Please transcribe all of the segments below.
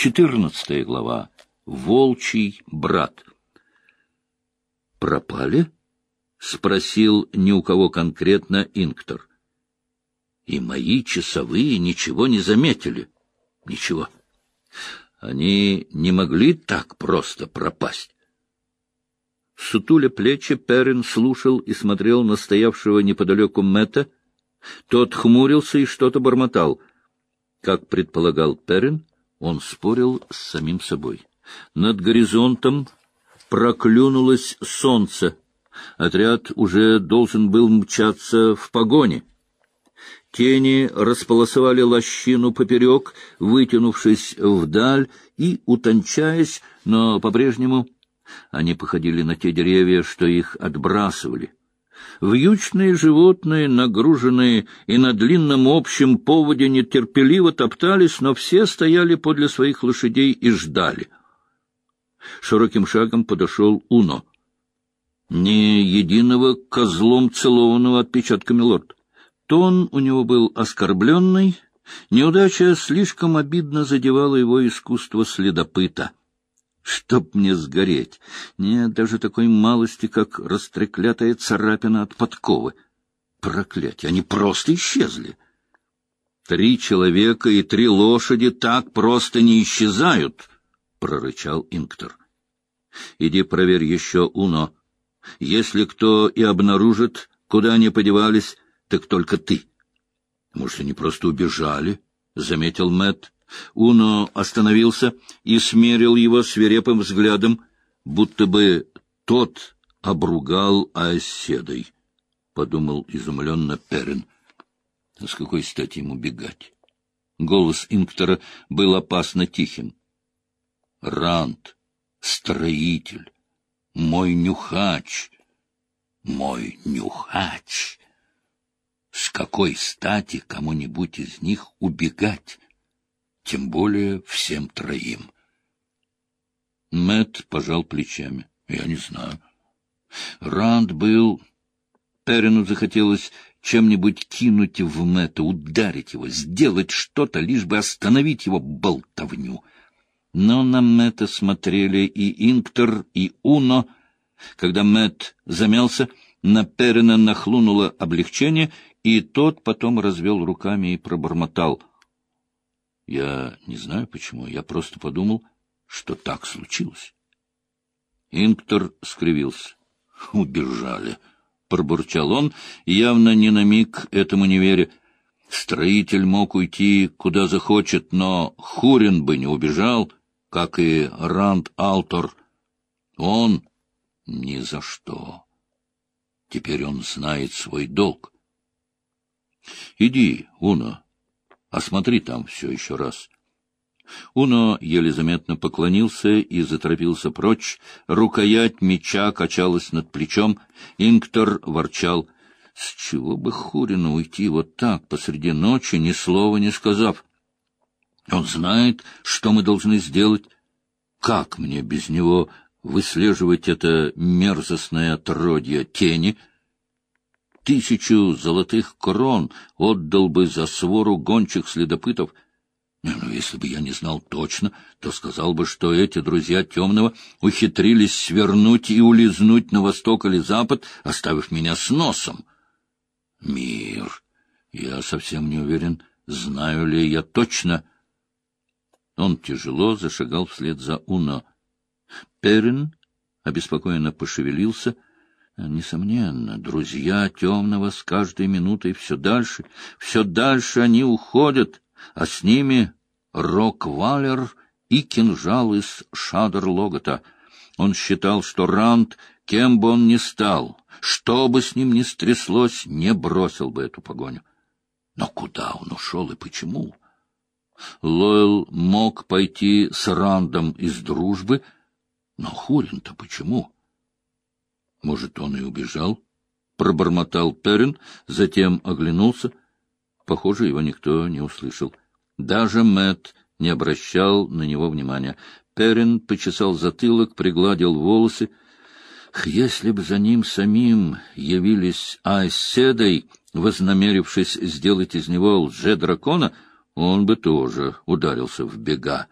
Четырнадцатая глава. Волчий брат. «Пропали?» — спросил ни у кого конкретно Инктор. «И мои часовые ничего не заметили. Ничего. Они не могли так просто пропасть». Сутуля плечи, Перин слушал и смотрел на стоявшего неподалеку Мэтта. Тот хмурился и что-то бормотал. Как предполагал Перин, он спорил с самим собой. Над горизонтом проклюнулось солнце. Отряд уже должен был мчаться в погоне. Тени располосовали лощину поперек, вытянувшись вдаль и утончаясь, но по-прежнему они походили на те деревья, что их отбрасывали. Вьючные животные, нагруженные и на длинном общем поводе нетерпеливо топтались, но все стояли подле своих лошадей и ждали. Широким шагом подошел Уно. Ни единого козлом целованного отпечатками лорд. Тон у него был оскорбленный, неудача слишком обидно задевала его искусство следопыта. Чтоб мне сгореть! Нет даже такой малости, как растреклятая царапина от подковы. Проклятие! Они просто исчезли! Три человека и три лошади так просто не исчезают! — прорычал Инктор. — Иди проверь еще Уно. Если кто и обнаружит, куда они подевались, так только ты. — Может, они просто убежали? — заметил Мэтт. Уно остановился и смерил его свирепым взглядом, будто бы тот обругал оседой, — подумал изумленно Перин. С какой стати ему бегать? Голос Инктора был опасно тихим. Ранд, строитель, мой нюхач, мой нюхач. С какой стати кому-нибудь из них убегать? Тем более всем троим. Мэт пожал плечами. Я не знаю. Ранд был... Перину захотелось чем-нибудь кинуть в Мэтта, ударить его, сделать что-то, лишь бы остановить его болтовню. Но на Мэтта смотрели и Инктор, и Уно. Когда Мэтт замялся, на Перина нахлунуло облегчение, и тот потом развел руками и пробормотал. Я не знаю почему, я просто подумал, что так случилось. Инктор скривился. «Убежали», — пробурчал он, явно ни на миг этому не веря. Строитель мог уйти куда захочет, но Хурин бы не убежал, как и Ранд Алтор. Он ни за что. Теперь он знает свой долг. — Иди, Уна, Осмотри там все еще раз. Уно еле заметно поклонился и заторопился прочь. Рукоять меча качалась над плечом. Инктор ворчал. С чего бы Хурину уйти вот так, посреди ночи, ни слова не сказав? Он знает, что мы должны сделать. Как мне без него выслеживать это мерзостное отродье тени — тысячу золотых крон отдал бы за свору гончих следопытов. Ну, если бы я не знал точно, то сказал бы, что эти друзья Темного ухитрились свернуть и улизнуть на восток или запад, оставив меня с носом. Мир! Я совсем не уверен, знаю ли я точно. Он тяжело зашагал вслед за Уно. Перин обеспокоенно пошевелился — Несомненно, друзья темного с каждой минутой все дальше, все дальше они уходят, а с ними Рок-Валер и кинжал из Шадр-Логота. Он считал, что Ранд, кем бы он ни стал, что бы с ним ни стряслось, не бросил бы эту погоню. Но куда он ушел и почему? Лойл мог пойти с Рандом из дружбы, но Хурин-то почему? — может, он и убежал? Пробормотал Перин, затем оглянулся. Похоже, его никто не услышал. Даже Мэт не обращал на него внимания. Перин почесал затылок, пригладил волосы. Если бы за ним самим явились Айседой, вознамерившись сделать из него лже-дракона, он бы тоже ударился в бега.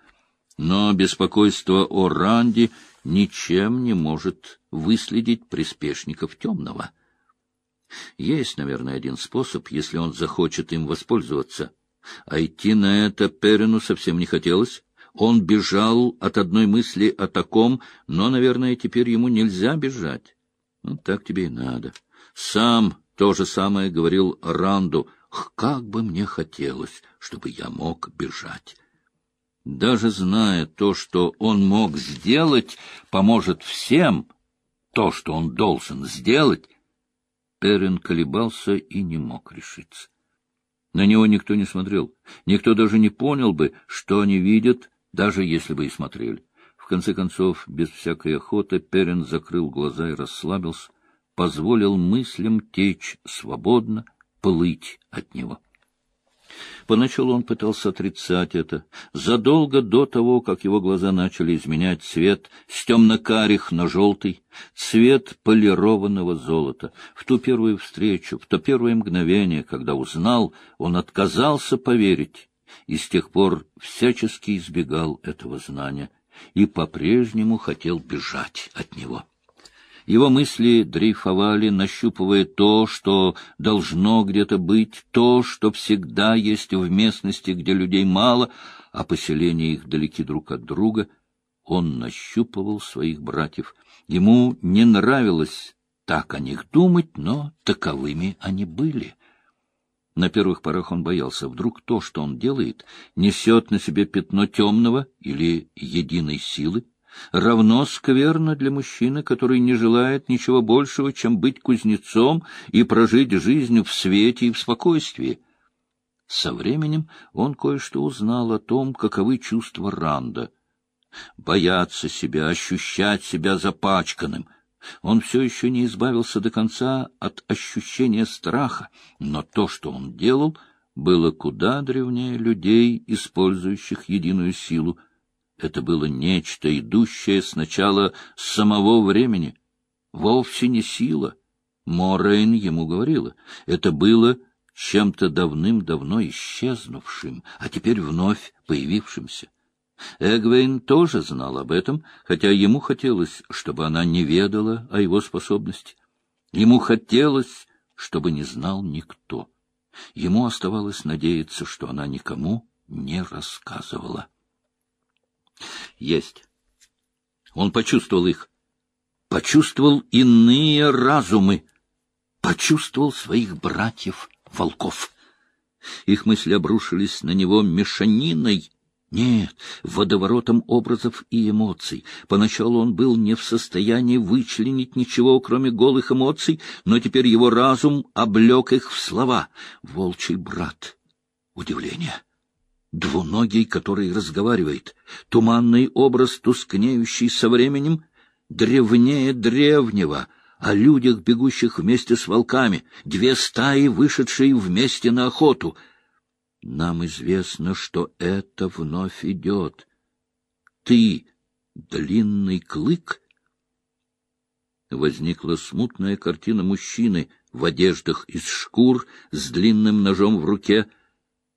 Но беспокойство о Ранде ничем не может выследить приспешников темного. Есть, наверное, один способ, если он захочет им воспользоваться. А идти на это Перину совсем не хотелось. Он бежал от одной мысли о таком, но, наверное, теперь ему нельзя бежать. Ну, так тебе и надо. Сам то же самое говорил Ранду. Как бы мне хотелось, чтобы я мог бежать. Даже зная то, что он мог сделать, поможет всем, то, что он должен сделать, Перин колебался и не мог решиться. На него никто не смотрел. Никто даже не понял бы, что они видят, даже если бы и смотрели. В конце концов, без всякой охоты, Перин закрыл глаза и расслабился, позволил мыслям течь свободно, плыть от него. Поначалу он пытался отрицать это. Задолго до того, как его глаза начали изменять цвет с темно-карих на желтый, цвет полированного золота. В ту первую встречу, в то первое мгновение, когда узнал, он отказался поверить и с тех пор всячески избегал этого знания и по-прежнему хотел бежать от него. Его мысли дрейфовали, нащупывая то, что должно где-то быть, то, что всегда есть в местности, где людей мало, а поселения их далеки друг от друга. Он нащупывал своих братьев. Ему не нравилось так о них думать, но таковыми они были. На первых порах он боялся, вдруг то, что он делает, несет на себе пятно темного или единой силы, равно скверно для мужчины, который не желает ничего большего, чем быть кузнецом и прожить жизнь в свете и в спокойствии. Со временем он кое-что узнал о том, каковы чувства Ранда. Бояться себя, ощущать себя запачканным. Он все еще не избавился до конца от ощущения страха, но то, что он делал, было куда древнее людей, использующих единую силу, это было нечто, идущее сначала с самого времени, вовсе не сила. Морейн ему говорила, это было чем-то давным-давно исчезнувшим, а теперь вновь появившимся. Эгвейн тоже знал об этом, хотя ему хотелось, чтобы она не ведала о его способности. Ему хотелось, чтобы не знал никто. Ему оставалось надеяться, что она никому не рассказывала. Есть. Он почувствовал их. Почувствовал иные разумы. Почувствовал своих братьев-волков. Их мысли обрушились на него мешаниной. Нет, водоворотом образов и эмоций. Поначалу он был не в состоянии вычленить ничего, кроме голых эмоций, но теперь его разум облег их в слова. «Волчий брат». Удивление двуногий, который разговаривает, туманный образ, тускнеющий со временем, древнее древнего, о людях, бегущих вместе с волками, две стаи, вышедшие вместе на охоту. Нам известно, что это вновь идет. Ты — длинный клык? Возникла смутная картина мужчины в одеждах из шкур с длинным ножом в руке —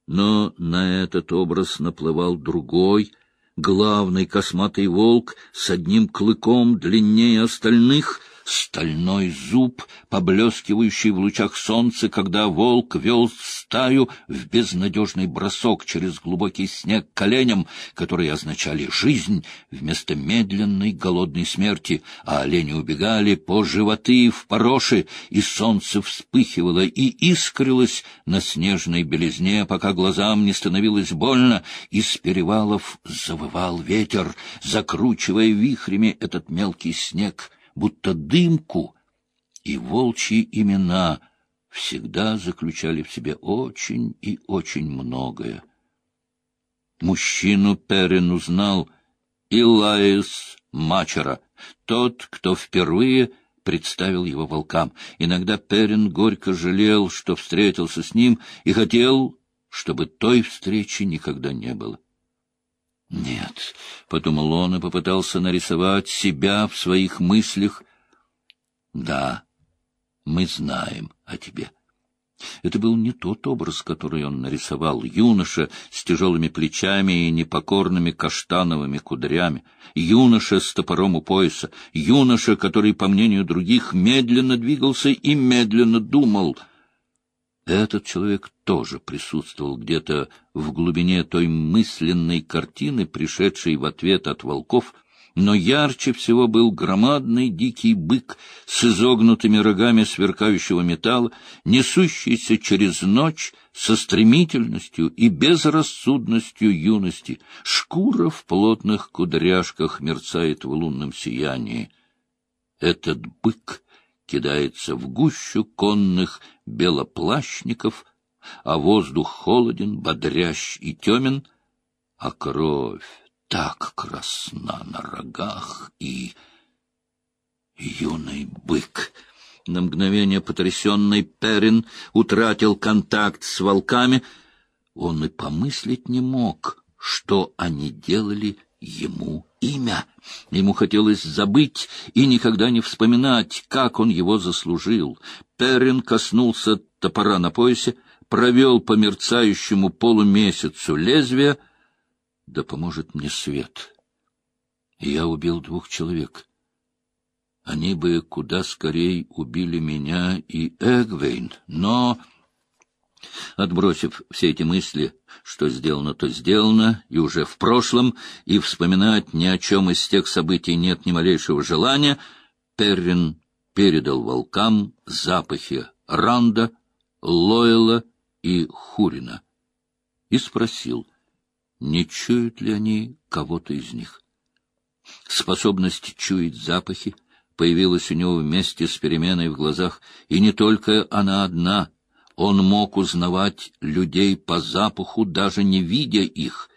но на этот образ наплывал другой, главный косматый волк с одним клыком длиннее остальных, стальной зуб, поблескивающий в лучах солнца, когда волк вел стаю в безнадежный бросок через глубокий снег коленям, которые означали жизнь вместо медленной голодной смерти, а олени убегали по животы в пороши, и солнце вспыхивало и искрилось на снежной белизне, пока глазам не становилось больно, из перевалов завывал ветер, закручивая вихрями этот мелкий снег — будто дымку, и волчьи имена всегда заключали в себе очень и очень многое. Мужчину Перин узнал Илаис Мачера, тот, кто впервые представил его волкам. Иногда Перин горько жалел, что встретился с ним, и хотел, чтобы той встречи никогда не было. Нет, — подумал он и попытался нарисовать себя в своих мыслях. Да, мы знаем о тебе. Это был не тот образ, который он нарисовал, юноша с тяжелыми плечами и непокорными каштановыми кудрями, юноша с топором у пояса, юноша, который, по мнению других, медленно двигался и медленно думал. Этот человек тоже присутствовал где-то в глубине той мысленной картины, пришедшей в ответ от волков — но ярче всего был громадный дикий бык с изогнутыми рогами сверкающего металла, несущийся через ночь со стремительностью и безрассудностью юности. Шкура в плотных кудряшках мерцает в лунном сиянии. Этот бык кидается в гущу конных белоплащников, а воздух холоден, бодрящ и темен, а кровь так красна на рогах и... Юный бык! На мгновение потрясенный Перин утратил контакт с волками. Он и помыслить не мог, что они делали ему имя. Ему хотелось забыть и никогда не вспоминать, как он его заслужил. Перин коснулся топора на поясе, провел по мерцающему полумесяцу лезвия — да поможет мне свет. Я убил двух человек. Они бы куда скорее убили меня и Эгвейн, но... Отбросив все эти мысли, что сделано, то сделано, и уже в прошлом, и вспоминать ни о чем из тех событий нет ни малейшего желания, Перрин передал волкам запахи Ранда, Лойла и Хурина и спросил — не чуют ли они кого-то из них. Способность чуять запахи появилась у него вместе с переменой в глазах, и не только она одна. Он мог узнавать людей по запаху, даже не видя их.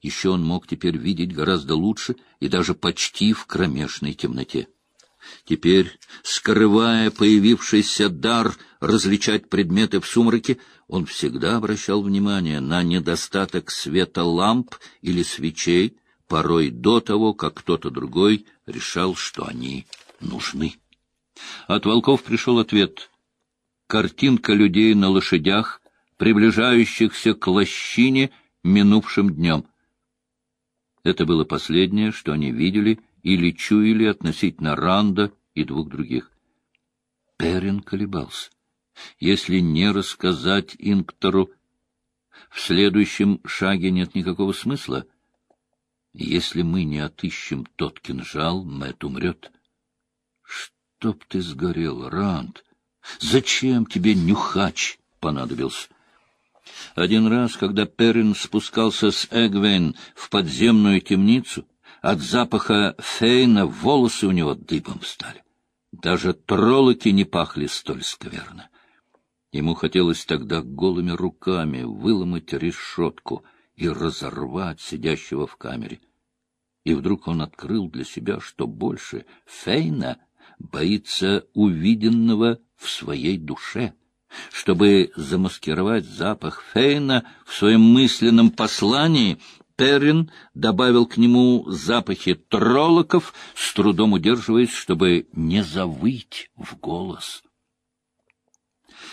Еще он мог теперь видеть гораздо лучше и даже почти в кромешной темноте. Теперь, скрывая появившийся дар различать предметы в сумраке, он всегда обращал внимание на недостаток света ламп или свечей, порой до того, как кто-то другой решал, что они нужны. От волков пришел ответ. Картинка людей на лошадях, приближающихся к лощине минувшим днем. Это было последнее, что они видели или чуяли относительно Ранда и двух других. Перин колебался. Если не рассказать Инктору, в следующем шаге нет никакого смысла. Если мы не отыщем тот кинжал, Мэтт умрет. Чтоб ты сгорел, Ранд! Зачем тебе нюхач понадобился? Один раз, когда Перрин спускался с Эгвейн в подземную темницу, от запаха фейна волосы у него дыбом встали. Даже троллоки не пахли столь скверно. Ему хотелось тогда голыми руками выломать решетку и разорвать сидящего в камере. И вдруг он открыл для себя, что больше Фейна боится увиденного в своей душе. Чтобы замаскировать запах Фейна в своем мысленном послании, Перрин добавил к нему запахи троллоков, с трудом удерживаясь, чтобы не завыть в голос.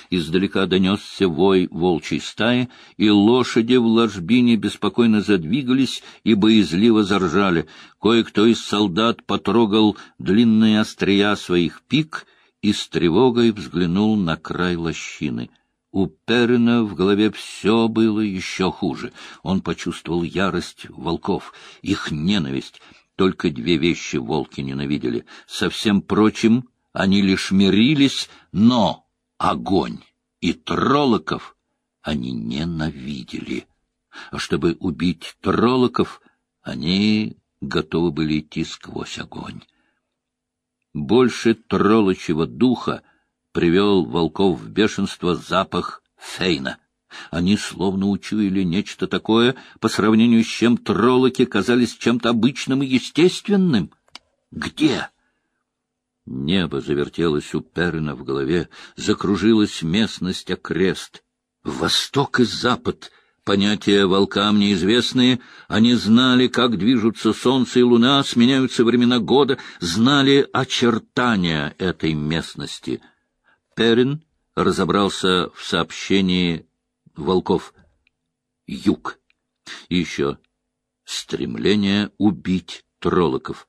Издалека донесся вой волчьей стаи, и лошади в ложбине беспокойно задвигались и боязливо заржали. Кое-кто из солдат потрогал длинные острия своих пик и с тревогой взглянул на край лощины. У Перина в голове все было еще хуже. Он почувствовал ярость волков, их ненависть. Только две вещи волки ненавидели. Со всем прочим они лишь мирились, но огонь и троллоков они ненавидели. А чтобы убить троллоков, они готовы были идти сквозь огонь. Больше троллочьего духа привел волков в бешенство запах фейна. Они словно учуяли нечто такое, по сравнению с чем троллоки казались чем-то обычным и естественным. Где? Небо завертелось у Перна в голове, закружилась местность окрест. Восток и запад — понятия волкам неизвестные, они знали, как движутся солнце и луна, сменяются времена года, знали очертания этой местности. Перин разобрался в сообщении волков. Юг. И еще стремление убить троллоков.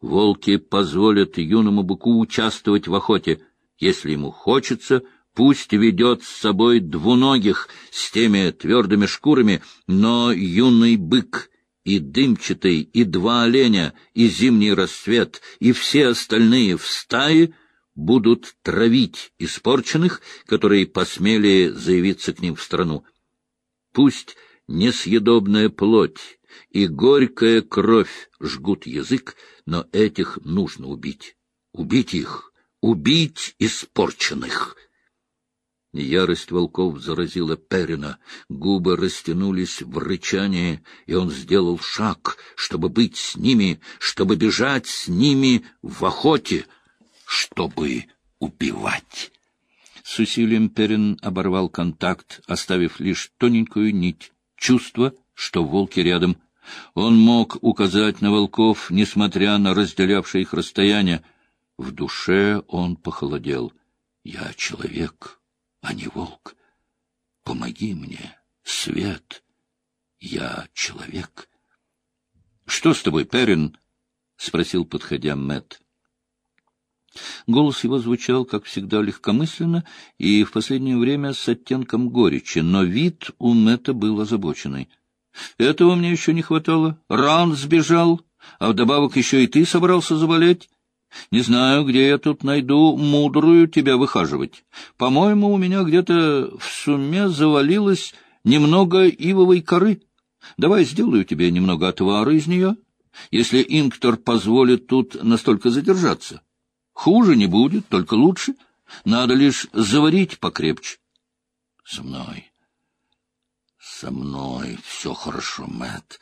Волки позволят юному быку участвовать в охоте. Если ему хочется, пусть ведет с собой двуногих с теми твердыми шкурами, но юный бык и дымчатый, и два оленя, и зимний рассвет, и все остальные в стае будут травить испорченных, которые посмели заявиться к ним в страну. Пусть несъедобная плоть и горькая кровь жгут язык, но этих нужно убить. Убить их, убить испорченных. Ярость волков заразила Перина, губы растянулись в рычании, и он сделал шаг, чтобы быть с ними, чтобы бежать с ними в охоте, чтобы убивать. С усилием Перин оборвал контакт, оставив лишь тоненькую нить чувства, что волки рядом. Он мог указать на волков, несмотря на разделявшее их расстояние. В душе он похолодел. «Я человек» а не волк. Помоги мне, свет. Я человек. — Что с тобой, Перин? — спросил, подходя Мэт. Голос его звучал, как всегда, легкомысленно и в последнее время с оттенком горечи, но вид у Мэтта был озабоченный. — Этого мне еще не хватало. Ран сбежал, а вдобавок еще и ты собрался заболеть. Не знаю, где я тут найду мудрую тебя выхаживать. По-моему, у меня где-то в сумме завалилось немного ивовой коры. Давай сделаю тебе немного отвара из нее, если инктор позволит тут настолько задержаться. Хуже не будет, только лучше. Надо лишь заварить покрепче. Со мной, со мной все хорошо, Мэтт.